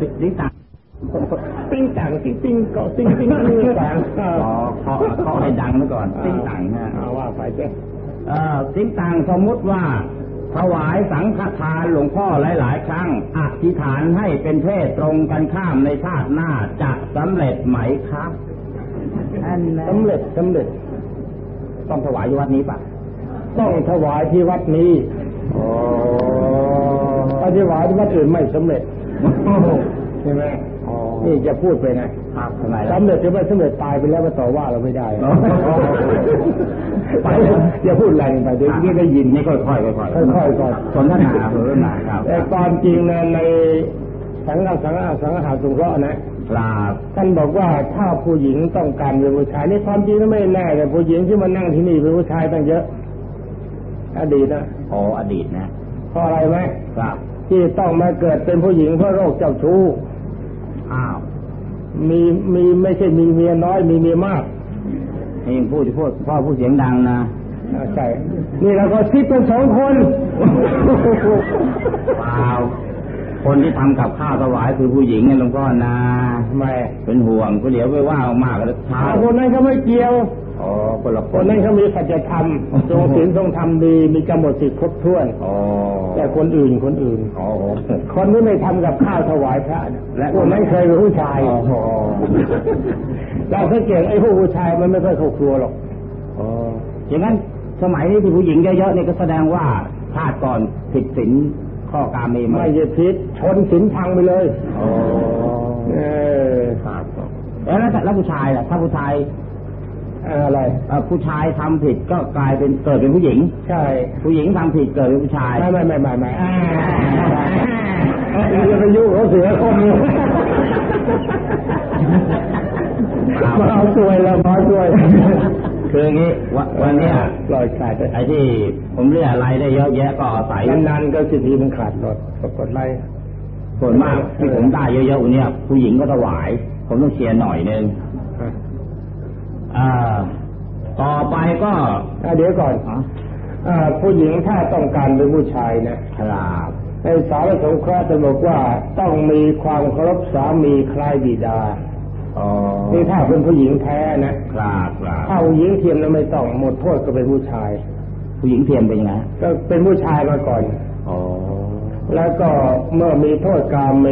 ติ้งต่างติ้งต่างติ้งติ้งเกาะติ้งติ้งติ้งต่างขอเคาะเคาะให้ดังไว้ก่อนติ้งต่างนะเอาว่าไปเจ้เอ่อติ้งต่างสมมุติว่าถวายสังฆทานหลวงพ่อหลาย ๆ ครั้งอธิษฐานให้เป็นเพศตรงกันข้ามในชาติหน้าจะสำเร็จไหมครับอันนั้นสำเร็จสำเร็จ ต้องถวายอยู่วัดนี้ปะต้องถวายที่วัดนี้โอ้ถ้าถวายที่วัดอื่นไม่สำเร็จ ใช่ไหมนี่จะพูดไปนะครับทำไมล่ะสำเร็จหรือไม่สำเร็จตายไปแล้วมาต่อว่าเราไม่ได้อ๋อไปอย่าพูดแรงไปเดี๋ยวนี้ได้ยินนี่ค่อยๆค่อยๆค่อยๆก่อนสนทนาสนทนาครับแต่ความจริงนะในสังฆสังฆสังฆาสงเคราะห์นะครับท่านบอกว่าถ้าผู้หญิงต้องการเป็นผู้ชายนี่ความจริงก็ไม่แน่แต่ผู้หญิงที่มานั่งที่นี่เป็นผู้ชายตั้งเยอะ อดีตนะโอ้อดีตนะเพราะอะไรไหมครับ ที่ต้องมาเกิดเป็นผู้หญิงเพราะโรคเจ้าชู้อ้าวมีมีไม่ใช่มีเมียน้อยมีเมียมากนี่พูดพูดพ่อพูดเสียงดังนะอ่าใช่นี่เราก็คิดเป็นสองคนเปล่าคนที่ทำกับข้าวถวายคือผู้หญิงไงหลวงพ่อนะไม่เป็นห่วงก็เดี๋ยวไปว่ามากๆแล้วเช้าอ่าคนนั้นเขาไม่เกี่ยว อ๋อคนละคคนนนั้นเขามีสัจธรรมทรงศีลทรงธรรมดีมีกำหนดสิทธิ์ครบถ้วนอ๋อแต่คนอื่นคนอื่นอ๋อคนที่ไม่ทำกับข้าวถวายพระเนี่ยและคนนั้นเคยเป็นผู้ชายอ๋อเราสังเกตไอ้พวกผู้ชายมันไม่ค่อยเข้าครัวหรอกอ๋ออย่างนั้นสมัยนี้ที่ผู้หญิงเยอะๆนี่ก็แสดงว่าชาติก่อนผิดศีลข้อกาเมไหมไม่ใช่พิษชนศีลพังไปเลยอ๋อเออครับแล้วแล้วแล้วผู้ชายล่ะถ้าผู้ชาย อะไรเอ่อผู้ชายทำผิดก็กลายเป็นเกิดเป็นผู้หญิง ใช่ ผู้หญิงทำผิดเกิดเป็นผู้ชาย ไม่ไม่ไม่ไม่ไม่อ่าอย่าไปยุ่งเขาเสียคนนี้มาเอาสวยแล้วมาสวยคืออย่างนี้วันวันเนี้ยลอยขาดไปไอ้ที่ ผมเรียกอะไรได้เยอะแยะก็อาศัยนานๆก็สิทธิมันขาดหลดปรากฏไล่ส่วนมากที่ผมได้เยอะๆวันเนี้ยผู้หญิงก็ถวาย ผมต้องเชียร์หน่อยนึงอ่า ต่อไปก็อะเดี๋ยวก่อนอ๋ออ่าผู้หญิงถ้าต้องการเป็นผู้ชายนะครับในสารสงเคราะห์จะบอกว่าต้องมีความเคารพสามีคล้ายบิดาอ๋อนี่ถ้าเป็นผู้หญิงแท้นะครับครับถ้าผู้หญิงเทียมแล้วไม่ต้องหมดโทษก็เป็นผู้ชาย ผู้หญิงเทียมเป็นยังไงก็เป็นผู้ชายมาก่อนอ๋อแล้วก็เมื่อมีโทษกาเม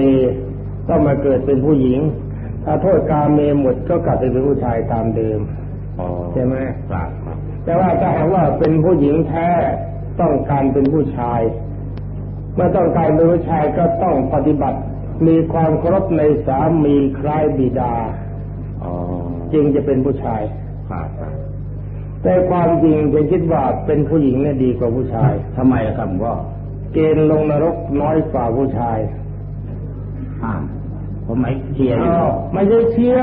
ก็มาเกิดเป็นผู้หญิง ถ้าโทษกาเมหมดก็กลับไปเป็นผู้ชายตามเดิมอ๋อใช่ไหมครับครับแต่ว่าถ้าหากว่าเป็นผู้หญิงแท้ต้องการเป็นผู้ชาย เมื่อต้องการเป็นผู้ชายก็ต้องปฏิบัติ มีความเคารพในสามีคล้ายบิดาอ๋อจึงจะเป็นผู้ชายครับครับแต่ความจริงฉันคิดว่าเป็นผู้หญิงเนี่ยดีกว่าผู้ชายทำไมล่ะครับผมก็เกณฑ์ลงนรกน้อยกว่าผู้ชายอ่า ผมไม่เชียร์อยู่อ้าวไม่ใช่เชื่อ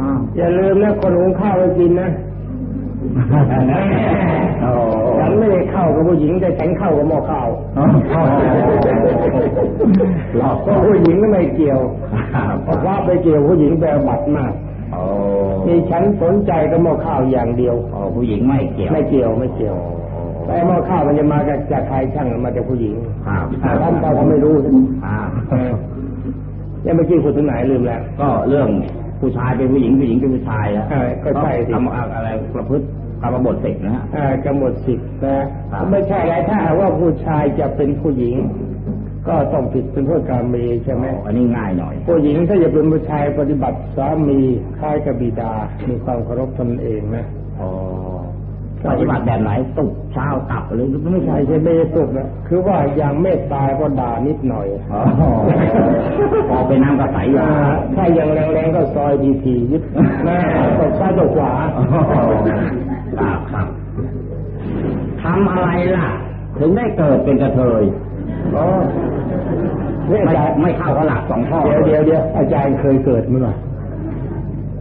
อ้าวอย่าลืมนะคนหุงข้าวไปกินนะโอ้ฉันไม่ได้เข้ากับผู้หญิงแต่ฉันเข้ากับหม้อข้าวหลอกเพราะผู้หญิงก็ไม่เกี่ยวครับเพราะว่าไปเกี่ยวผู้หญิงแปลบัดมากโอ้มีฉันสนใจกับหม้อข้าวอย่างเดียวโอ้ผู้หญิงไม่เกี่ยว ไม่เกี่ยวไม่เกี่ยวแต่หม้อข้าวมันจะมาจากใครช่างมันมาจากผู้หญิงครับท่านเราไม่รู้ อ่ายังไม่กี้พูดถึงไหนลืมแล้ว ก็เรื่องผู้ชายเป็นผู้หญิงผู้หญิงเป็นผู้ชายอะเออก็ใช่สิทำอะไรประพฤติกรรมบทสิบนะฮะอ่ากำหนดสิทธิ์นะครับไม่ใช่อะไรถ้าหากว่าผู้ชายจะเป็นผู้หญิง ก็ต้องผิดเป็นพวกกาเมใช่ไหมอันนี้ง่ายหน่อย ผู้หญิงถ้าจะเป็นผู้ชายปฏิบัติสามีคล้ายกับบิดา มีความเคารพตนเองนะอ๋อ ปฏิบัติแบบไหนตุกเช้าตับหรือไม่ไม่ใช่ใช่ใช่ไม่ได้สุดนะคือว่าอย่างเมตตาก็ด่านิดหน่อยอ๋อพอไปน้ำกระใสยาอ่าถ้าอย่างแรงๆก็ซอยทีทีๆยึดหน้าตกซ้ายตกขวาครับครับทำอะไรล่ะ ถึงได้เกิดเป็นกระเทยอ๋อเนี่ยไม่อาจารย์ไม่เข้ากับหลักสองข้อเดี๋ยวเดี๋ยวเดี๋ยวอาจารย์เคยเกิดมั้ยล่ะ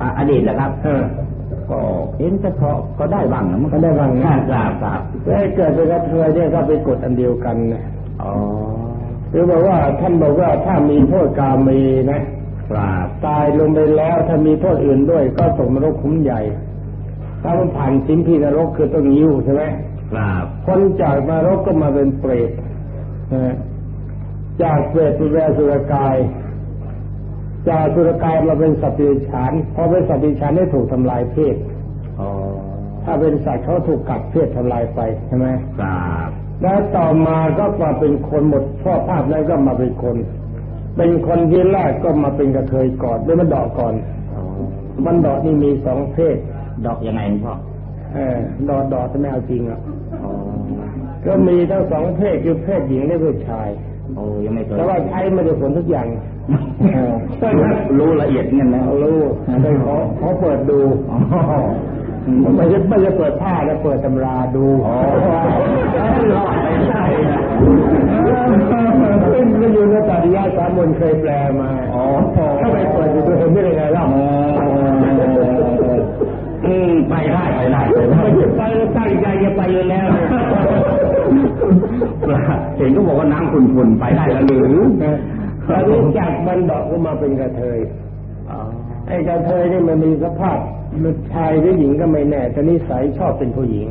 อะอดีตนะครับเออ ก็เห็นแต่พอก็ได้บ้างนะมันก็ได้บ้างครันะบครับครับแล้วเกิดเป็นกระเทยเนี่ยก็เป็นกฎอันเดียวกันนะอ๋อหรือบอกว่าท่านบอกว่าถ้ามีโทษกาเมนะครับตายลงไปแล้วถ้ามีโทษอื่นด้วย ก็ตกนรกคุ้มใหญ่ ถ้ามันผ่านสิมพีนรกคือต้องยิ้วใช่ไหมครับคนจากนรกก็มาเป็นเปรตนะฮะจากเปรตเป็นแวสุรกาย จากสุรกายมาเป็นสัตว์ดิฉานพอเป็นสัตว์ดิฉานได้ถูกทำลายเพศถ้าเป็นสัตว์เขาถูกกัดเพศทำลายไปใช่ไหมครับแล้วต่อมาก็มาเป็นคนหมดพ่อภาพนั้นก็มาเป็นคน เป็นคนที่แรกก็มาเป็นกระเทยก่อนด้วยมันดอกก่อนมันดอกนี่มีสองเพศ ดอกยังไงพ่อเออดอกดอกจะไม่เอาจริงอะก็มีทั้งสองเพศคือเพศหญิงและเพศชายโอ้ยังไม่เคยแต่ว่าใช้ไม่ได้ผลทุกอย่าง รู้ละเอียดเงี้ยนะรู้ได้ขอขอเปิดดูไม่ใช่ไม่ใช่เปิดผ้าแล้วเปิดตำราดูรอดไม่ใช่ซึ่งก็อยู่ในตาดิยาสามนเคยแปลมาถ้าไปเปิดดูตัวเองไม่ได้ไงล่ะไปได้ไปได้ไปไปตั้งใจจะไปแล้วเห็นก็บอกว่าน้ำขุ่นๆไปได้แล้วหรือ ตอนนี้จากบันดอกก็มาเป็นกระเทยไอ้กระเทยนี่มันมีสภาพชายหรือหญิงก็ไม่แน่แต่นิสัยชอบเป็นผู้หญิง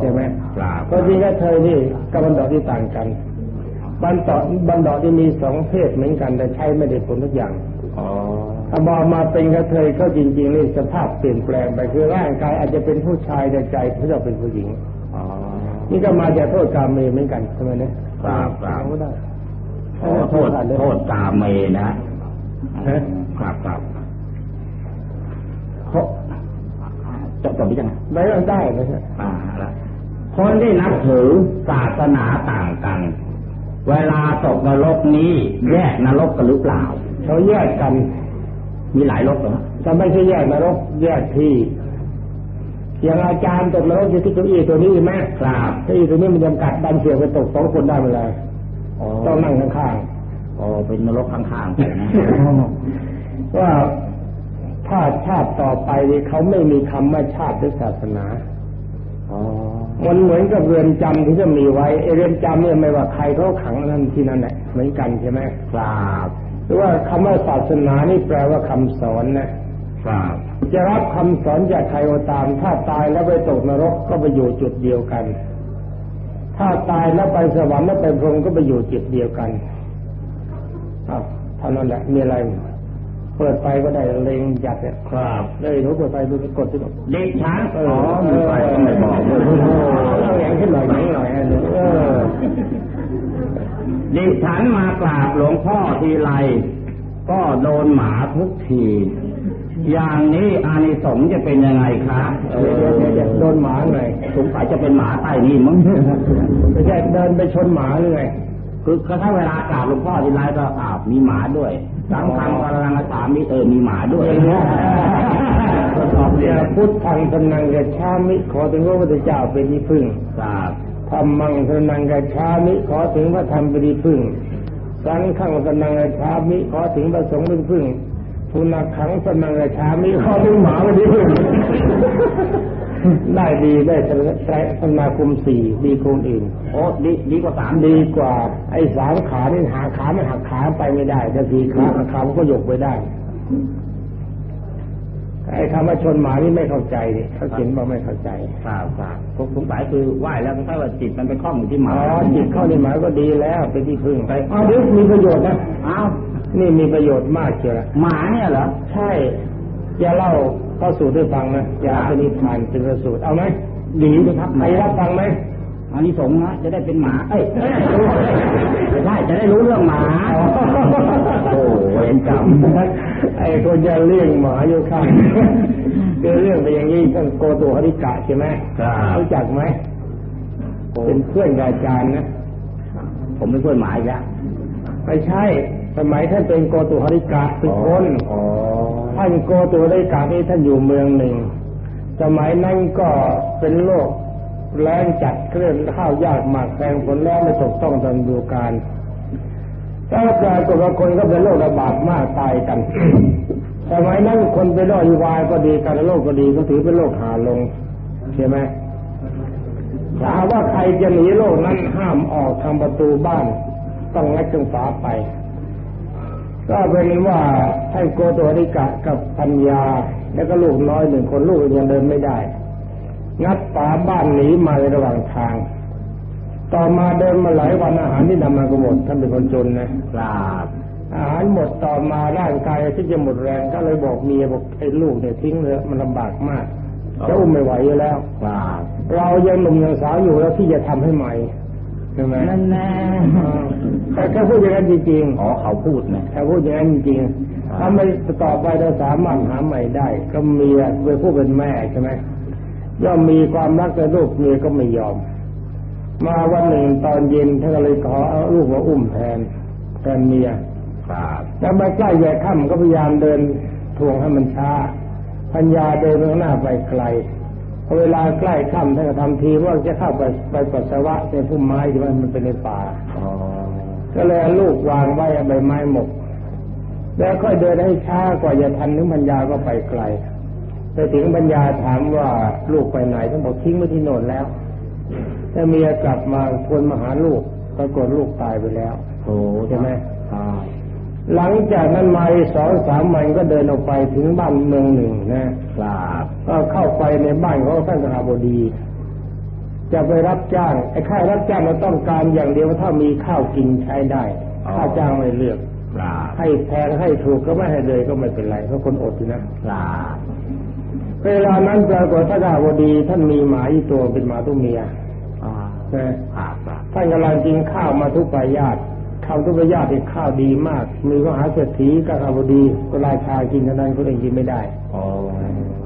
ใช่ไหมครับก็จริงก็เธอนี่กับบันดอกที่ต่างกัน บันดอกบันดอกที่มีสองเพศเหมือนกันแต่ใช้ไม่ได้ผลทุกอย่างถ้าบอกมาเป็นกระเทยก็จริงๆนี่สภาพเปลี่ยนแปลงไปคือร่างกายอาจจะเป็นผู้ชายแต่ใจเขาจะเป็นผู้หญิงนี่ก็มาจากโทษกรรมเมเหมือนกันใช่ไหมเนี่ยครับครับได้ โทษโทษกรรมเมนะครับครับเขาจะจบยังไงไม่ได้ไม่ใช่อ่าละคนที่นับถือศาสนาต่างกัน เวลาตกนรกนี้ แยกนรกกันหรือเปล่าเขาแยกกัน มีหลายรกเหรอจะไม่ใช่แยกนรก แยกที่อย่างอาจารย์ตกนรกอยู่ที่ตัวอีตัวนี้ไหมครับตัวอีตัวนี้มันจำกัดดันเสียไปตกสองคนได้เมเลยต้องนั่งข้างๆ อ๋อเป็นนรกข้างๆไปนะว่าถ้าชาติต่อไปเขาไม่มีคำว่าชาติหรือศาสนามันเหมือนกับเรือนจำที่จะมีไว้เรือนจำเนี่ยไม่ว่าใครเขาขังนั่นที่นั่นแหละเหมือนกันใช่ไหมครับหรือว่าคำว่าศาสนานี่แปลว่าคำสอนนะครับจะรับคำสอนจากใครก็ตาม ถ้าตายแล้วไปตกนรกก็ไปอยู่จุดเดียวกัน ถ้าตายแล้วไปสวรรค์แล้วไปพรหมก็ไปอยู่จุดเดียวกัน อะเท่านั้นแหละมีอะไร เปิดไฟก็ได้เล็งจัดเนี่ยครับเลยหนูเปิดไฟดูกดที่เด็กช้างอ๋อมีไฟก็ไม่บอกเราอย่างขึ้นหน่อยหน่อยหน่อยดิฉันมากราบหลวงพ่อทีไรก็โดนหมาทุกที อย่างนี้อานิสงส์จะเป็นยังไงคะโดนหมาไงสงสัยจะเป็นหมาใต้นี่มั้งไม่ใช่เดินไปชนหมาหรือไง คือถ้าเวลากราบหลวงพ่อทีไรก็อาบมีหมาด้วยสังฆังกำลังสามีเออมีหมาด้วยตอบเนี่ยพุทธังสนังกชามิขอถึงพระพุทธเจ้าเป็นที่พึ่งครับธรรมังสนังกชามิขอถึงพระธรรมเป็นที่พึ่ง สังฆังสนังกชามิขอถึงพระสงฆ์เป็นพึ่งทุนักขังสนังกชามิขอถึงหมาเป็นที่พึ่ง ได้ดีได้ใช้สมาคมสี่ดีคงอื่นโอ้ดีดีกว่าสามดีกว่า ไอ้สามขานี่หาขาไม่หักขาไปไม่ได้แต่สี่ขาขามันก็ยกไปได้ไอ้คำว่าชนหมานี่ไม่เข้าใจดิเขาเขียนว่าไม่เข้าใจครับครับผมสงสัยคือไหวแล้วถ้าว่าจิตมันไปคล้องอยู่ที่หมาอ๋อจิตเข้าในหมาก็ดีแล้วเป็นที่พึ่งไปอ๋อเดี๋ยวมีประโยชน์นะอ้าวนี่มีประโยชน์มากเชียวหมาเนี่ยเหรอใช่อย่าเล่า ข้อสูตรให้ฟังนะอย่าเป็นนิทานเป็นสูตรเอาไหมดีนะครับใครรับฟังไหมอันนี้สงนะจะได้เป็นหมา เอ้ยไม่ใช่จะได้รู้เรื่องหมา โอ้เวรกรรมไอ้คนจะเลี้ยงหมาอยู่ข้างคือเรื่องไปอย่างนี้ท่านโกตุหริกะใช่ไหมรู้จักไหมเป็นเพื่อนอาจารย์นะ ผมเป็นเพื่อนหมาอีกแล้วไม่ใช่ สมัยท่านเป็นโกตุหริกะเป็นคนท่านโกตุหริกะนี่ท่านอยู่เมืองหนึ่ง สมัยนั้นก็เป็นโรคแรงจัดเคลื่อนข้าวยากหมากแพงผลแล้วไม่ตกต้องตามดูการถ้าปรากฏว่าคนก็เป็นโรคระบาดมากตายกัน สมัยนั้นคนเป็นโรคอีวายก็ดีการโรคก็ดีก็ถือเป็นโรคหาลงใช่ไหมถ้าว่าใครจะหนีโรคนั้นห้ามออกทางประตูบ้าน ต้องงัดจงฝาไป ก็เป็นว่าท่านโกโตริกะกับปัญญา แล้วก็ลูกน้อยหนึ่งคนลูกยังเดินไม่ได้ งัดฝาบ้านหนีมาในระหว่างทาง ต่อมาเดินมาหลายวันอาหารที่นำมาก็หมดท่านเป็นคนจนนะครับอาหารหมดต่อมาร่างกายที่จะหมดแรงก็เลยบอกเมียบอกไอ้ลูกเนี่ยทิ้งเลยมันลำบากมากจะอุ้มไม่ไหวอยู่แล้วครับเรายังหนุ่มยังสาวอยู่แล้วที่จะทำให้ใหม่ใช่ไหมนั่นแน่แต่เขาพูดอย่างนั้นจริงอ๋อเขาพูดนะๆถ้าพูดอย่างนั้นจริงๆถ้าไม่ต่อไปเราสามารถหาใหม่ได้ ก็เมียเป็นผู้เป็นแม่ใช่ไหมย่อมมีความรักในลูกเมียก็ไม่ยอม มาวันหนึ่งตอนเย็นท่านก็เลยขอเอาลูกมาอุ้มแทนแทนเมียครับแล้วมาใกล้แย่ค่ำก็พยายามเดินทวงให้มันช้า พัญญาเดินไปข้างหน้าไปไกลพอ เวลาใกล้ค่ำท่านก็ทำทีว่าจะเข้าไปไปปัสสาวะในพุ่มไม้ที่มันมันเป็นในป่าอ๋อก็เลยเอาลูกวางไว้เอาใบไม้หมก แล้วค่อยเดินให้ช้ากว่าจะทันถึงปัญญาก็ไปไกล ไปถึงปัญญาถามว่าลูกไปไหนท่านบอกทิ้งไว้ที่โน่นแล้วแต่เมียกลับมาทวนมาหาลูกปรากฏลูกตายไปแล้วโอ้ใช่ไหมครับ หลังจากนั้นมาอีกสองสามวันก็เดินออกไปถึงบ้านเมืองหนึ่งนะครับก็เข้าไปในบ้านของท่านสหบดี จะไปรับจ้างไอ้ค่ารับจ้างเราต้องการอย่างเดียวว่าถ้ามีข้าวกินใช้ได้ค่าจ้างไม่เลือกครับให้แพงให้ถูกก็ไม่ให้เลยก็ไม่เป็นไรเพราะคนอดอยู่นะครับเวลานั้นปรากฏท่านสหบดีท่านมีหมาอีกตัวเป็นหมาตัวเมียอ่านะครับครับท่านกำลังกินข้าวมาทุกปายาต ข้าวทุกปายาตเป็นข้าวดีมาก มีมหาเศรษฐีกับขบดีก็ราชากินเท่านั้นคนอื่นกินไม่ได้อ๋อ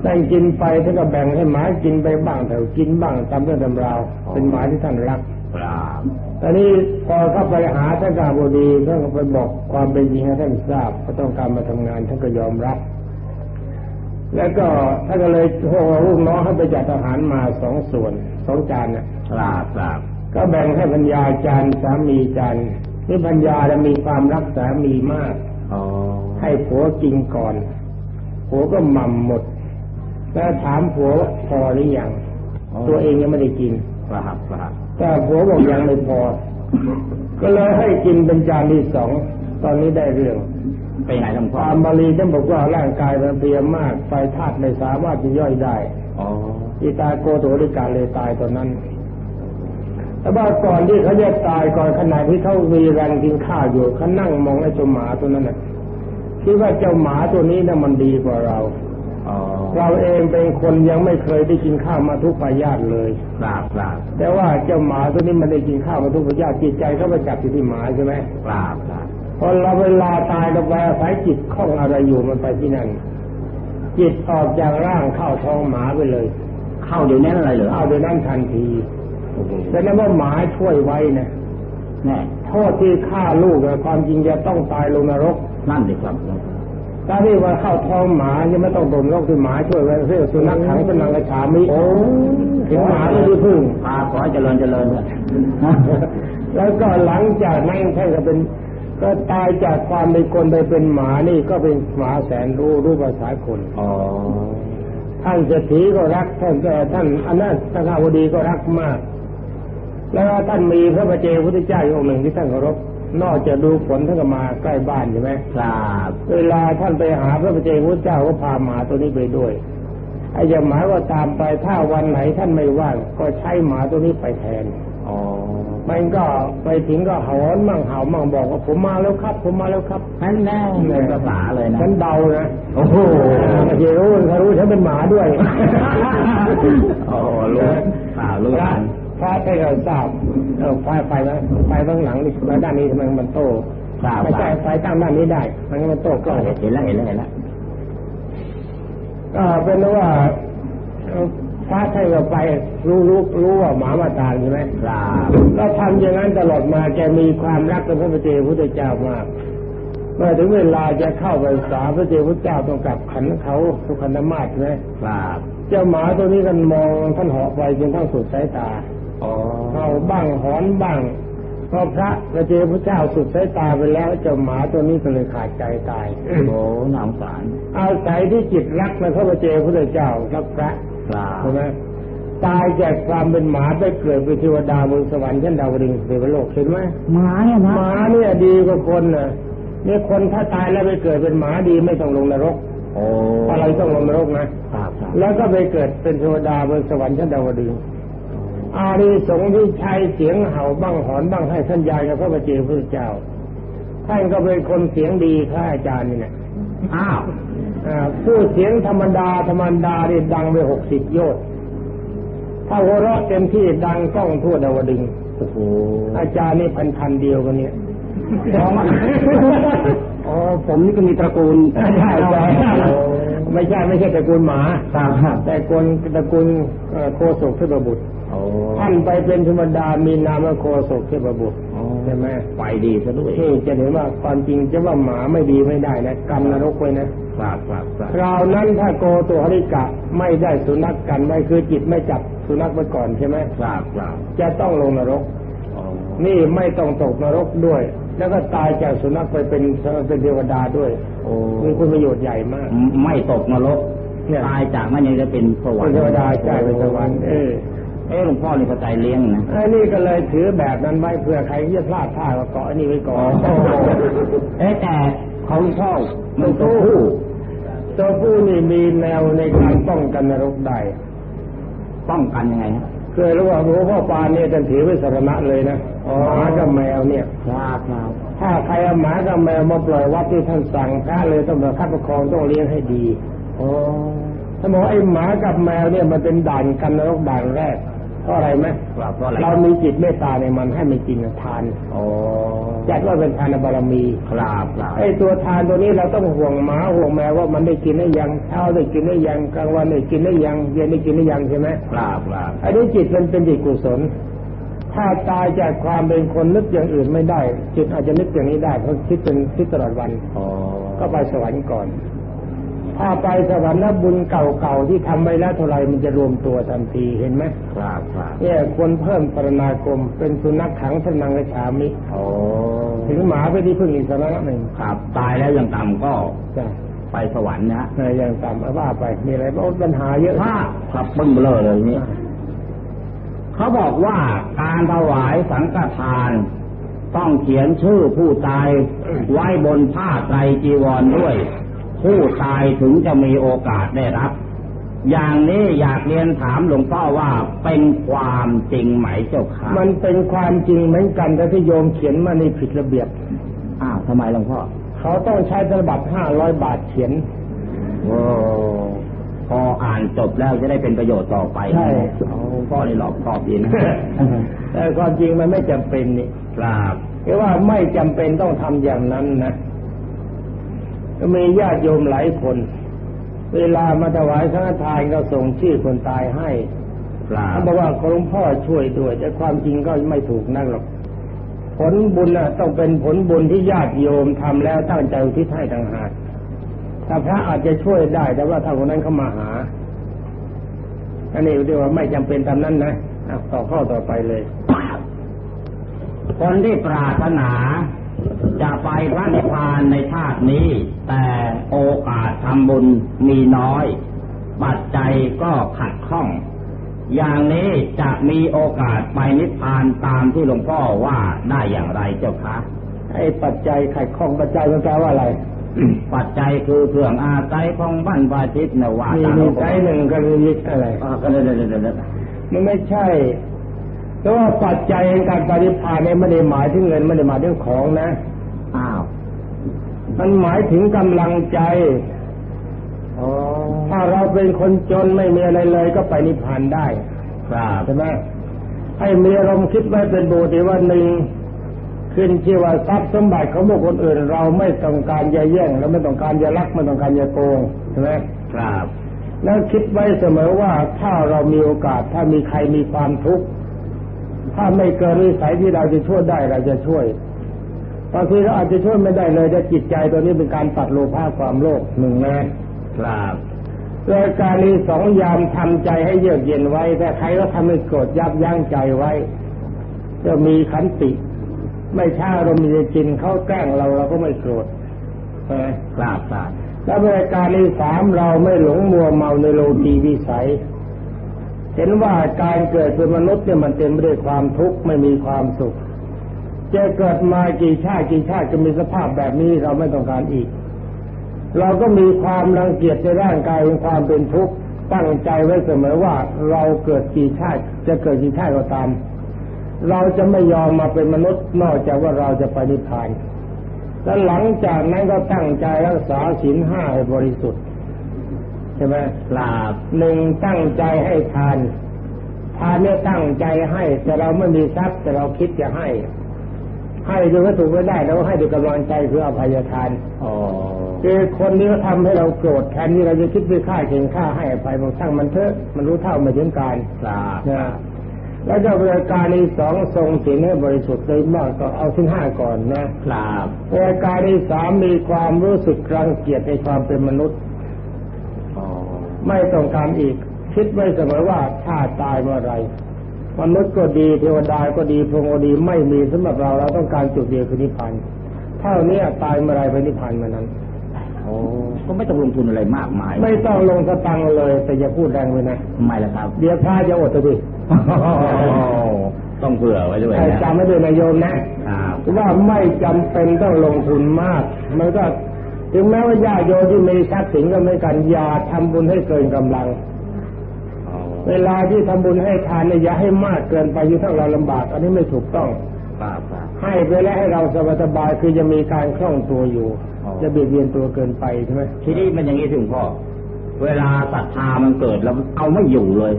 ได้กินไปท่านก็แบ่งให้หมากินไปบ้างแต่กินบ้างตามเรื่องตำราว เป็นหมาที่ท่านรักครับตอนนี้พอเข้าไปหาท่านกาบดีท่านก็ไปบอกความเป็นจริงให้ท่านทราบก็ต้องการมาทำงานท่านก็ยอมรับ แล้วก็ท่านก็เลยโทรลูกน้องให้ไปจัดอาหารมาสองส่วนสองจานน่ะครับครับก็แบ่งให้พัญญาจานสามีจาน นี่พัญญาจะมีความรักสามีมากอ๋อให้ผัวกินก่อนผัวก็หม่ำหมด แล้วถามผัวว่าพอหรือยังตัวเองยังไม่ได้กินครับครับแต่ผัวบอกยังไม่พอ ก็เลยให้กินเป็นจานที่สองตอนนี้ได้เรื่องไปไหนหลวงพ่อตามบาลีท่านบอกว่าร่างกายมันเพลียมากไฟธาตุไม่สามารถจะย่อยได้อ๋ออีตาโกโถริการเลยตายตอนนั้น แต่ว่าก่อนที่เขาจะตายก่อนขณะที่เขามีแรงกินข้าวอยู่เขานั่งมองไอ้เจ้าหมาตัวนั้นน่ะคิดว่าเจ้าหมาตัวนี้น่ะมันดีกว่าเราอ๋อเราเองเป็นคนยังไม่เคยได้กินข้าวมาทุกปายาตเลยครับครับแต่ว่าเจ้าหมาตัวนี้มันได้กินข้าวมาทุกปายาตจิตใจเขาไปจับอยู่ที่หมาใช่ไหมครับครับพอเราเวลาตายเราไปอาศัยจิตคล้องอะไรอยู่มันไปที่นั่น จิตออกจากร่างเข้าท้องหมาไปเลย เข้าเดี๋ยวนี้อะไรเหรอเอาเดี๋ยวนั้นทันทีโอ้โห แต่นั้นว่าหมาช่วยไว้นะแน่โทษที่ฆ่าลูกอะความจริงจะต้องตายลงนรกนั่นสิครับถ้าที่ว่าเข้าท้องหมายังไม่ต้องตกนรกที่หมาช่วยไว้เรื่องสุนัขขังเป็นนางกระฉามิโอ้ถึงหมาไม่ได้พึ่งพาขอให้เจริญเจริญเถอะแล้วก็หลังจากนั้นท่านก็เป็น ก็ตายจากความเป็นคนไปเป็นหมานี่ก็เป็นหมาแสนรู้รู้ภาษาคนอ๋อท่านเศรษฐีก็รักท่านแต่ท่านอนาถข้าวดีก็รักมาก แล้วท่านมีพระประเจพุทธเจ้าอีกองค์หนึ่งที่ท่านเคารพนอกจากดูฝนท่านก็มาใกล้บ้านใช่ไหมครับเวลาท่านไปหาพระประเจพุทธเจ้าก็พาหมาตัวนี้ไปด้วยไอ้จะหมายว่าตามไปถ้าวันไหนท่านไม่ว่างก็ใช้หมาตัวนี้ไปแทนอ๋อมันก็ไปถึงก็หอนมั่งเห่ามั่งบอกว่าผมมาแล้วครับ ผมมาแล้วครับนั่นแน่เป็นภาษาเลยนะฉันเดานะโอ้โหไม่ใช่รู้เขารู้ฉันเป็นหมาด้วยโอ้โหรู้ข่าวรู้พระกัน พระให้เราทราบเออไฟไฟนะไฟข้างหลังนี่ไฟด้านนี้ทำไมมันโต้ทราบไม่ใช่ไฟตั้งด้านนี้ได้ มันก็มันโต้กก็ล้องเห็นแล้วเห็นแล้วเห็นแล้วก็เป็นว่าเอ่อพระให้เราไปรู้รู้รู้ว่าหมามาตามใช่ไหมครับก็ทำอย่างนั้นตลอดมาแกมีความรักกับพระเจ้าพุทธเจ้ามากเมื่อถึงเวลาจะเข้าไปสาพระเจ้าพุทธเจ้าต้องกลับขันเขาสุขันธมาศใช่ไหมครับ เจ้าหมาตัวนี้กันมองท่านเหาะไปจนทั้งสุดสายตาอ๋อ เข้าบ้างหอนบ้างพอพระพระเจ้าพระเจ้าสุดสายตาไปแล้วเจ้าหมาตัวนี้ก็เลยขาดใจตายโอ้โหน่าสงสารอาศัยที่จิตรักในพระเจ้าพระเจ้ารักพระครับใช่ไหมตายจากความเป็นหมาไปเกิดเป็นเทวดาบนสวรรค์ชั้นดาวดึงส์เทวโลกเห็นไหมหมาเนี่ยหนะมาเนี่ยดีกว่าคนน่ะนี่คนถ้าตายแล้วไปเกิดเป็นหมาดีไม่ต้องลงนรกโอ้อะไรต้องลงนรกนะครับครับแล้วก็ไปเกิดเป็นเทวดาบนสวรรค์ชั้นดาวดึงส์ อารีสงส์ที่ใช้เสียงเห่าบ้างหอนบ้างให้สัญญาณกับพระบเจ้าพระเจ้า ท่านก็เป็นคนเสียงดีข้าอาจารย์นี่นะอ้าวผู้เสียงธรรมดาธรรมดาได้ดังไปหกสิบโยชน์ถ้าหัวเราะเต็มที่ดังกล้องทั่วดาวดึงโอ้โหอาจารย์นี่พันพันเดียวกันเนี่ยอ๋อผมนี่ก็มีตระกูลใช่ใช่ไม่ใช่ไม่ใช่ตระกูลหมาแต่ตระกูลตระกูลโคศกเทพบุตร ท่านไปเป็นธรรมดามีนามโคศกเทพบุตรใช่ไหมไปดีซะด้วยจะเห็นว่าความจริงจะว่าหมาไม่ดีไม่ได้นะกรรมนรกไว้นะครับครับคราวนั้นถ้าโกตัวฮริกะไม่ได้สุนัขกันไว้คือจิตไม่จับสุนัขไว้ก่อนใช่ไหมครับครับจะต้องลงนรกนี่ไม่ต้องตกนรกด้วย แล้วก็ตายจากสุนัขไปเป็นเป็นเทวดาด้วยมีคุณประโยชน์ใหญ่มาก ไม่ตกนรกตายจากนั้นยังจะเป็นสวรรค์เทวดาใช่เป็นสวรรค์เออ เออหลวงพ่อนี่เข้าใจเลี้ยงนะอันนี้ก็เลยถือแบบนั้นไว้เผื่อใครจะพลาดท่าก็เกาะอันนี้ไว้ก่อนเอ๊แต่เขาชอบมันตัวผู้ตัวผู้นี่มีแนวในการป้องกันนรกได้ป้องกันยังไงฮะเคยรู้ว่าหลวงพ่อปานเนี่ยท่านถือไว้สารณะเลยนะหมากับแมวเนี่ยครับครับถ้าใครเอาหมากับแมวมาปล่อยวัดที่ท่านสั่งพระเลยต้องมาคัดประคองต้องเลี้ยงให้ดีอ๋อถ้าบอกไอ้หมากับแมวเนี่ยมันเป็นด่านกันนรกด่านแรก เพราะอะไรไหมเพราะอะไรเรามีจิตเมตตาในมันให้มันกินทานอ๋อจัดว่าเป็นทานบารมีครับไอ้ตัวทานตัวนี้เราต้องห่วงหมาห่วงแมวว่ามันได้กินได้ยังเช้าได้กินได้ยังกลางวันได้กินได้ยังเย็นได้กินได้ยังใช่ไหมครับครับไอ้นี้จิตมันเป็นจิตกุศลถ้าตายจากความเป็นคนนึกอย่างอื่นไม่ได้ จิตอาจจะนึกอย่างนี้ได้เพราะคิดเป็นคิดตลอดวันก็ไปสวรรค์ก่อน ถ้าไปสวรรค์แล้วบุญเก่าๆที่ทำไว้แล้วเท่าไรมันจะรวมตัวทันทีเห็นไหมครับครับเนี่ยควรเพิ่มปรนาคมเป็นสุนัขขังสนังกระฉามิโอ้ถึงหมาไปที่พึ่งอีกสระหนึ่งครับตายแล้วยังต่ำก็ไปสวรรค์นะยังต่ำว่าไปมีอะไรบ้างปัญหาเยอะถ้าครับปึ้งเบลอเลยนี่เขาบอกว่าการถวายสังฆทานต้องเขียนชื่อผู้ตายไว้บนผ้าไตรจีวรด้วย ผู้ตายถึงจะมีโอกาสได้รับ อย่างนี้อยากเรียนถามหลวงพ่อว่าเป็นความจริงไหมเจ้าค่ะมันเป็นความจริงเหมือนกันแต่ที่โยมเขียนมาในผิดระเบียบอ้าวทำไมหลวงพ่อเขาต้องใช้ธนบัตรห้าร้อยบาทเขียนโอ้พออ่านจบแล้วจะได้เป็นประโยชน์ต่อไปใช่พ่อนี่หลอกตอบดีนะแต่ความจริงมันไม่จำเป็นนี่ครับเพราะว่าไม่จำเป็นต้องทำอย่างนั้นนะ มีญาติโยมหลายคน เวลามาถวายสังฆทานก็ส่งชื่อคนตายให้เขาบอกว่าหลวงพ่อช่วยด้วย แต่ความจริงก็ไม่ถูกนั่นหรอก ผลบุญน่ะต้องเป็นผลบุญที่ญาติโยมทำแล้วตั้งใจที่ให้ต่างหากถ้าพระอาจจะช่วยได้ แต่ว่าถ้าคนนั้นเข้ามาหาอันนี้เรียกว่าไม่จำเป็นตามนั้นนะต่อข้อต่อไปเลย คนที่ปรารถนา จะไปพระนิพพานในชาตินี้ แต่โอกาสทำบุญมีน้อย ปัจจัยก็ขัดข้อง อย่างนี้จะมีโอกาสไปนิพพานตามที่หลวงพ่อว่าได้อย่างไรเจ้าคะไอ้ปัจจัยขัดข้องปัจจัยมันแปลว่าอะไรปัจจัยคือเครื่องอาศัยของบ้านวาจิตนว่ามีมีใจหนึ่งก็คือยึดอะไรก็เลยเลยมันไม่ใช่เพราะว่าปัจจัยการปฏิภาณเนี่ยไม่ได้หมายถึงเงินไม่ได้หมายถึงของนะอ้าว มันหมายถึงกำลังใจถ้าเราเป็นคนจนไม่มีอะไรเลยก็ไปนิพพานได้ครับใช่ไหมให้มีอารมณ์คิดไว้เป็นบูติว่าหนึ่งขึ้นชื่อว่าทรัพย์สมบัติของบุคคลอื่น เราไม่ต้องการจะแย่งเราไม่ต้องการจะลักไม่ต้องการจะโกงใช่ไหมครับ แล้วคิดไว้เสมอว่าถ้าเรามีโอกาสถ้ามีใครมีความทุกข์ถ้าไม่เกินวิสัยที่เราจะช่วยได้เราจะช่วย บางทีเราอาจจะช่วยไม่ได้เลยแต่จิตใจตัวนี้เป็นการตัดโลภะความโลภหนึ่งนะครับโดยการนี้สองยามทำใจให้เยือกเย็นไว้ แต่ใครก็ทำให้โกรธยับยั้งใจไว้ จะมีขันติ ไม่ช้าเรามีจินเขาแกล้งเราเราก็ไม่โกรธใช่ไหมครับครับแล้วบริการนี้สามเราไม่หลงมัวเมาในโลกีวิสัย เห็นว่าการเกิดเป็นมนุษย์เนี่ยมันเต็มไปด้วยความทุกข์ไม่มีความสุข จะเกิดมากี่ชาติกี่ชาติจะมีสภาพแบบนี้เราไม่ต้องการอีก เราก็มีความรังเกียจในร่างกายเป็นความเป็นทุกข์ตั้งใจไว้เสมอว่าเราเกิดกี่ชาติ จะเกิดกี่ชาติก็ตาม เราจะไม่ยอมมาเป็นมนุษย์นอกจากว่าเราจะไปนิพพานแล้วหลังจากนั้นก็ตั้งใจรักษาศีลห้าให้บริสุทธิ์ใช่ไหมลาบหนึ่งตั้งใจให้ทาน ทานเนี่ยตั้งใจให้ แต่เราไม่มีทรัพย์แต่เราคิดจะให้ ให้โดยวัตถุไม่ได้เราให้ด้วยกำลังใจคืออภัยทานอ๋อคือคนนี้ก็ทำให้เราโกรธแทนที่เราจะคิดไปฆ่าเข่งฆ่าให้อภัยบางช่างมันเถอะมันรู้เท่าไม่ถึงการลาบนะแล้วเจ้าบริการที่สองทรงศีลให้บริสุทธิ์เลยมากก็เอาสิ้นห้าก่อนนะลาบบริการที่สามมีความรู้สึกรังเกียจในความเป็นมนุษย์อ๋อไม่ต้องการอีก คิดไว้เสมอว่าถ้าตายเมื่อไร มนุษย์ก็ดีเทวดาก็ดีพรหมก็ดีไม่มีสำหรับเราเราต้องการจุดเดียวคือนิพพานเท่านี้ตายเมื่อไรไปนิพพานเมื่อนั้นโอ้ก็ไม่ต้องลงทุนอะไรมากมาย ไม่ต้องลงสตังค์เลย แต่อย่าพูดแรงเลยนะทำไมล่ะครับ เดี๋ยวพระจะอดตัวดิต้องเผื่อไว้ด้วยใครนะจำไม่ด้วยนายโยมนะครับว่าไม่จำเป็นต้องลงทุนมากมันก็ถึงแม้ว่าญาติโยมที่มีทรัพย์สินก็ไม่กันอย่าทำบุญให้เกินกำลังอ๋อ เวลาที่ทำบุญให้ทานเนี่ยอย่าให้มากเกินไปยิ่งถ้าเราลำบาก อันนี้ไม่ถูกต้องครับครับให้ไปแล้วให้เราสบายๆคือจะมีการคล่องตัวอยู่อ๋อจะเบียดเบียนตัวเกินไปใช่ไหมทีนี้มันอย่างนี้ถึงพ่อ เวลาศรัทธามันเกิดแล้วเอาไม่อยู่เลย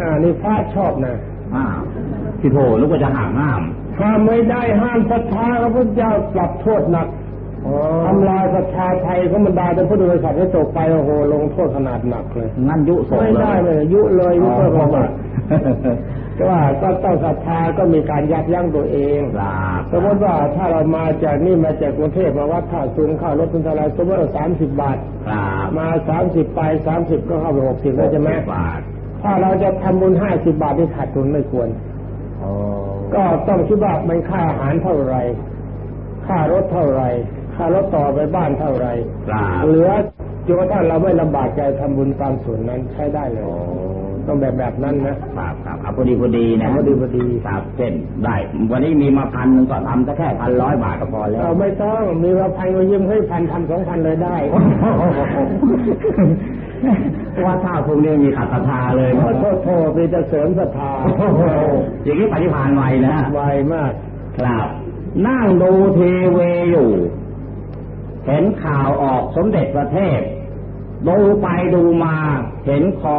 อ่านี่พระชอบนะอ้าวพี่โถนึกว่าจะห่างห้ามห้ามไม่ได้ห้ามศรัทธาพระพุทธเจ้าปรับโทษหนัก ทำลายศรัทธาไทยเขามันดาเป็นผู้ดูบริษัทให้ตกไปโอ้โหลงโทษขนาดหนักเลยงั้นยุส่งไม่เลยได้เลย ยุเลยยุเพื่อความว่าก็ว่าก็ต้องศรัทธาก็มีการยับยั้งตัวเองลาบสมมติว่าถ้าเรามาจากนี่มาจากกรุงเทพมาวัดท่าสูงค่ารถทุนเท่าไหรสมมติว่าสามสิบบาทครับมาสามสิบไปสามสิบก็เข้าไปหกสิบแล้วใช่ไหมบาทถ้าเราจะทำบุญห้าสิบบาทที่ขาดทุนไม่ควรอ๋อก็ต้องคิดว่ามันค่าอาหารเท่าไหรค่ารถเท่าไหร ค่ารถต่อไปบ้านเท่าไหรลาบเหลือจนกระทั่งเราไม่ลำบากใจทำบุญตามส่วนนั้นใช้ได้เลยโอ้ต้องแบบแบบนั้นนะครับครับเอาพอดีพอดีนะพอดีพอดีครับเช่นได้วันนี้มีมาพันหนึ่งก็ทำสักแค่พันร้อยบาทก็พอแล้วเราไม่ต้องมีว่าพันก็ยืมให้พันทำสองพันเลยได้ว่าถ้าพวกนี้มีขัดศรัทธาเลยโทษโทษโทษมีจะเสริมศรัทธาอย่างนี้ปฏิพานไวนะไวมาก ครับนั่งดูทีวีอยู่ เห็นข่าวออกสมเด็จประเทศ ดูไปดูมาเห็นคอ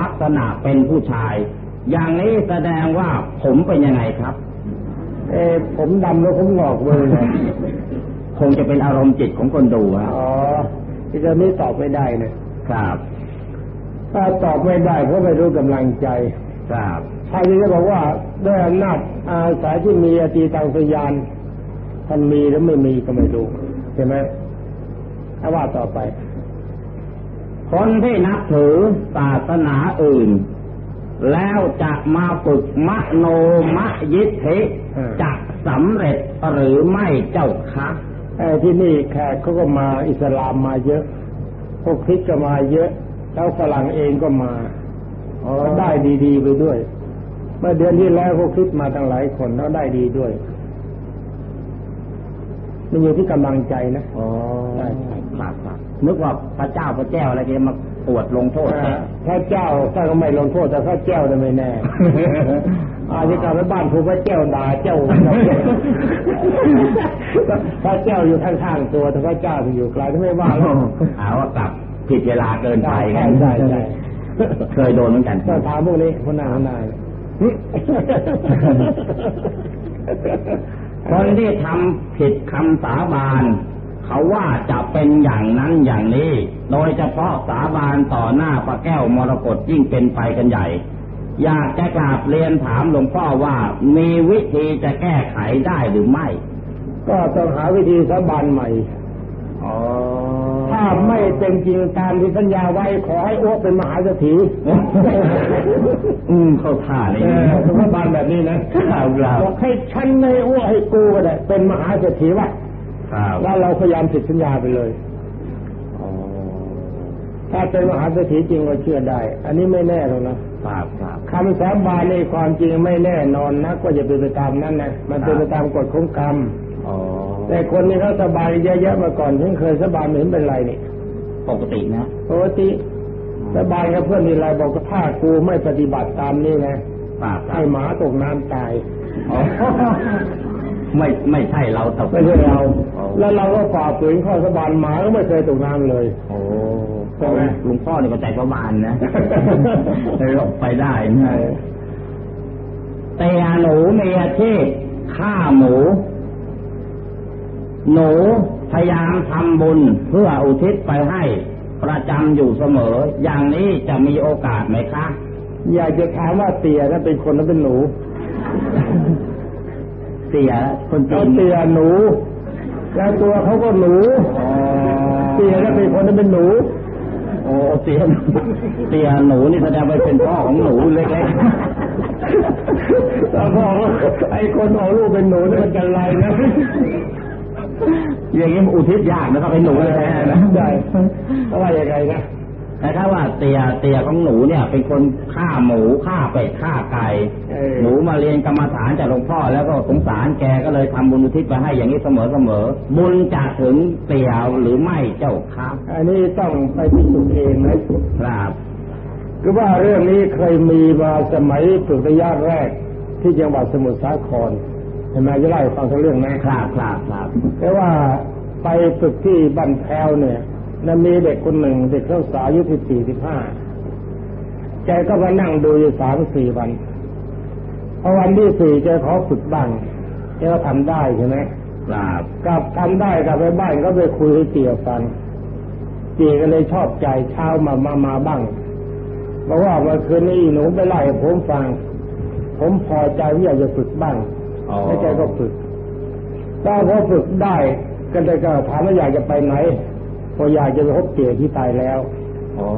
ลักษณะเป็นผู้ชาย อย่างนี้แสดงว่าผมเป็นยังไงครับ เออผมดำแล้วผมงอกเลยนะคงจะเป็นอารมณ์จิตของคนดูครับอ๋อที่จะนี้ตอบไม่ได้นะครับ ถ้าตอบไม่ได้เพราะไม่รู้กำลังใจครับชายที่จะบอกว่าด้วยอำนาจอาศัยที่มีอตีตังสยานท่านมีหรือไม่มีก็ไม่รู้ใช่ไหม ถ้าว่าต่อไป คนที่นับถือศาสนาอื่น แล้วจะมาฝึกมโนมยิทธิอืมจะสำเร็จหรือไม่เจ้าคะไอ้ที่นี่แขกเขาก็มาอิสลามมาเยอะ พวกคริสต์ก็มาเยอะ แล้วฝรั่งเองก็มาก็ได้ดีๆไปด้วย เมื่อเดือนที่แล้วพวกคริสต์มาตั้งหลายคนแล้วได้ดีด้วย มันอยู่ที่กำลังใจนะอ๋อใช่ครับครับนึกว่าพระเจ้าพระแจ้วอะไรจะมาปวดลงโทษแกพระเจ้าถ้าก็ไม่ลงโทษแต่พระเจ้าเนี่ยไม่แน่อาจจะกลับไปบ้านถูกพระเจ้าด่าเจ้าพระเจ้าอยู่ข้างๆตัวแต่พระเจ้าอยู่ไกลก็ไม่ว่าหรอกหาว่ากลับผิดเวลาเกินไปใช่กันใช่ใช่เคยโดนเหมือนกันก็ถามพวกนี้คนหน้าคนหน้า คนที่ทำผิดคำสาบาน เขาว่าจะเป็นอย่างนั้นอย่างนี้ โดยเฉพาะสาบานต่อหน้าพระแก้วมรกตยิ่งเป็นไปกันใหญ่ อยากจะกราบเรียนถามหลวงพ่อว่ามีวิธีจะแก้ไขได้หรือไม่ ก็ต้องหาวิธีสาบานใหม่อ๋อ ถ้าไม่เป็นจริงตามที่สัญญาไว้ขอให้อ้วกเป็นมหาเศรษฐีอืมเข้าท่าเลยเออสาบานแบบนี้นะครับครับบอกให้ฉันในอ้วกให้กูก็ได้เป็นมหาเศรษฐีวะครับแล้วเราพยายามผิดสัญญาไปเลยอ๋อถ้าเป็นมหาเศรษฐีจริงก็เชื่อได้ อันนี้ไม่แน่หรอกนะครับครับคำสาบานในความจริงไม่แน่นอนนะก็จะเป็นไปตามนั้นนะมันเป็นไปตามกฎของกรรมอ๋อ แต่คนนี้เขาสบายเยอะๆมาก่อนฉันเคยสบายไม่เห็นเป็นไรนี่ปกตินะปกติสบายกับเพื่อนมีอะไรบอกว่าถ้ากูไม่ปฏิบัติตามนี้นะครับครัให้บหมาตกน้ำตายอ๋อไม่ไม่ใช่เราตกไม่ใช่เราอ๋อแล้วเราก็ฝ่าฝืนข้อสบานหมาก็ไม่เคยตกน้ำเลย โอ้ใช่ไหมหลวงพ่อนี่ก็ใจประมาณนะเลยหลบไปได้นะแต่หนูมีอาชีพฆ่าหมู หนูพยายามทำบุญเพื่ออุทิศไปให้ประจำอยู่เสมอ อย่างนี้จะมีโอกาสไหมคะ อยากจะถามว่าเตียนั้นเป็นคนนั้นเป็นหนูเสียคนจีเขานเตียหนู แล้วตัวเขาก็หนูอ๋อเตียนั้นเป็นคนนั้นเป็นหนู โอ้เสียเสียหนูนี่แสดงว่าเป็นพ่อของหนูเล็กแต่พอไอ้คนของลูกเป็นหนูนี่มันจะไรนะๆ อย่างนี้อุทิศยากนะครับเป็นหนูเลยนะใช่เพราะว่ายังไงนะแต่ถ้าว่าเตียเตียของหนูเนี่ย เป็นคนฆ่าหมูฆ่าเป็ดฆ่าไก่เออหนูมาเรียนกรรมฐานจากหลวงพ่อแล้วก็สงสารแกก็เลยทำบุญอุทิศไปให้อย่างนี้เสมอเสมอๆบุญจะถึงเตียหรือไม่เจ้าครับ อันนี้ต้องไปพิสูจน์เองนะครับคือว่าเรื่องนี้เคยมีมาสมัยฝึกระยะแรกที่จังหวัดสมุทรสาคร เห็นไหมจะเล่าให้ฟังทั้งเรื่องนะครับครับครับแต่ว่าไปฝึกที่บ้านแพรวเนี่ยแล้วมีเด็กคนหนึ่งเด็กนักศึกษาอายุสิบสี่สิบห้าแกก็มานั่งดูอยู่สามสี่วันพอวันที่สี่แกขอฝึกบ้างแกก็ทำได้ใช่ไหมครับกลับทำได้กลับไปบ้านก็ไปคุยให้เตี่ยฟังเตี่ยก็เลยชอบใจเช้ามามามาบ้างบอกว่าเมื่อคืนนี้หนูไปไล่ให้ผมฟัง ผมพอใจที่อยากจะฝึกบ้างอ๋อ แล้วแกก็ฝึกถ้าพอฝึกได้ก็เลยก็ถามว่าอยากจะไปไหนพออยากจะไปพบเตี่ยที่ตายแล้วอ๋อ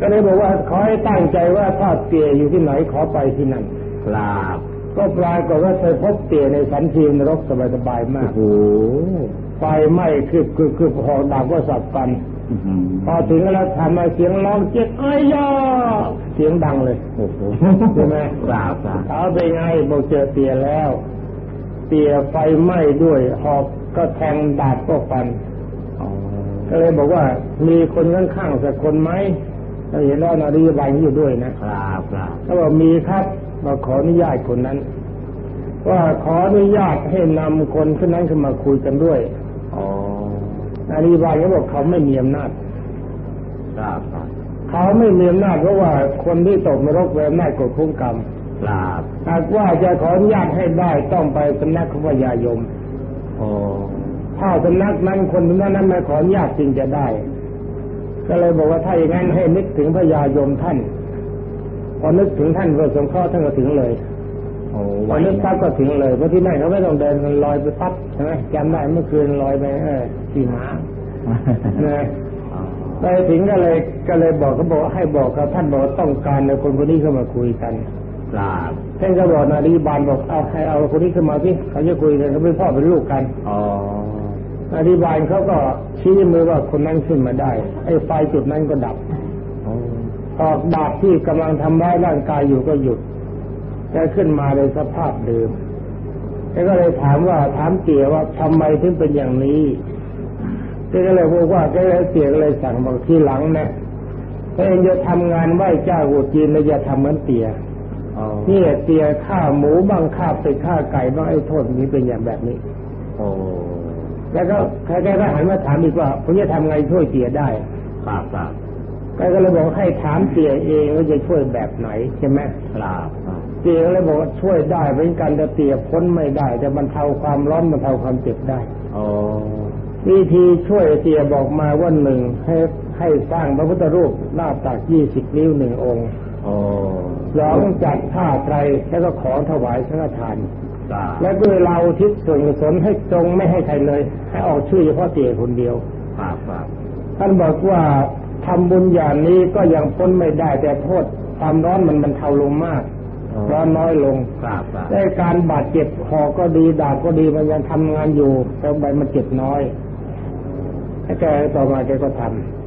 ก็เลยบอกว่าขอให้ตั้งใจว่าถ้าเตี่ยอยู่ที่ไหนขอไปที่นั่นครับก็ปรากฏว่าไปพบเตี่ยในสันทีนรกสบายๆมากโอ้โหไฟไหม้คือคือคือหอกดาบก็สับกันอื้อหือพอถึงแล้วทำมาเสียงร้องเจ็ดไอ้ยา เสียงดังเลยโอ้โหใช่ไหมครับครับเอาไปไงบอกเจอเตียแล้วเตียไฟไหม้ด้วยหอกก็แทงดาบก็ฟันอ๋อก็เลยบอกว่ามีคนข้างๆสักคนไหมเราเห็นว่านารีบายอยู่ด้วยนะครับครับเขาบอกมีครับมาขออนุญาตคนนั้น ว่าขออนุญาตให้นำคนคนนั้นขึ้นมาคุยกันด้วยอ๋อนารีบายเขาบอกเขาไม่มีอำนาจครับครับ เขาไม่มีอำนาจเพราะว่าคนที่ตกนรกเป็นอำนาจกฎคุ้มกรรมครับหากว่าจะขออนุญาตให้ได้ต้องไปสำนักของพญายมอ๋อถ้าสำนักนั้นคนนั้นนั้นไม่ขออนุญาตจึงจะได้ ก็เลยบอกว่าถ้าอย่างนั้นให้นึกถึงพญายมท่าน พอนึกถึงท่านก็สงเคราะห์ท่านก็ถึงเลยโอ้พอนึกปั๊บก็ถึงเลยเพราะที่นั่นเขาไม่ต้องเดินมันลอยไปปั๊บใช่ไหมจำได้เมื่อคืนลอยไปเออขี่ม้านะอ๋อ ไปถึงก็เลยก็เลยบอกเขาบอกว่าให้บอกกับท่านบอกว่าต้องการในคนคนนี้เข้ามาคุยกันครับท่านก็บอกนารีบาลบอกเอาให้เอาคนนี้ขึ้นมาสิเขาจะคุยกันเขาเป็นพ่อเป็นลูกกันอ๋อนารีบาลเขาก็ชี้มือว่าคนนั้นขึ้นมาได้ไอ้ไฟจุดนั้นก็ดับโอ้ออกดาบที่กำลังทำร้ายร่างกายอยู่ก็หยุดแกขึ้นมาในสภาพเดิมแกก็เลยถามว่าถามเตี่ยว่าทำไมถึงเป็นอย่างนี้ แกก็เลยบอกว่าแกเลยเตี่ยก็เลยสั่งบอกทีหลังนะถ้าเองจะทำงานไหว้เจ้ากูจีนแล้วอย่าทำเหมือนเตี่ยอ๋อนี่เตียฆ่าหมูบ้างฆ่าเป็ดฆ่าไก่บ้างไอ้โทษนี้เป็นอย่างแบบนี้โอ้แล้วก็ใครๆก็หันมาถามอีกว่าผมจะทำไงช่วยเตียได้ครับครับใครก็เลยบอกให้ถามเตียเองว่าจะช่วยแบบไหนใช่ไหมครับครับเตียก็เลยบอกว่าช่วยได้เป็นกันแต่เตียพ้นไม่ได้ แต่บรรเทาความร้อนบรรเทาความเจ็บได้โอ้ วิธีช่วยเตียบอกมาว่าหนึ่งให้ให้สร้างพระพุทธรูปหน้าตักยี่สิบนิ้วหนึ่งองค์โอ้สองจัดผ้าไตรแล้วก็ขอถวายสังฆทานครับและด้วยเราทิศส่วนกุศลให้ตรงไม่ให้ใครเลย ให้ออกชื่อเฉพาะเตี่ยคนเดียวครับครับท่านบอกว่าทำบุญอย่างนี้ก็ยังพ้นไม่ได้แต่โทษความร้อนมันบรรเทาลงมากร้อนน้อยลงครับครับได้การบาดเจ็บคอก็ดีดาบก็ดีมันยังทำงานอยู่แต่ใบมันเจ็บน้อยให้ แกต่อมาแกก็ทำ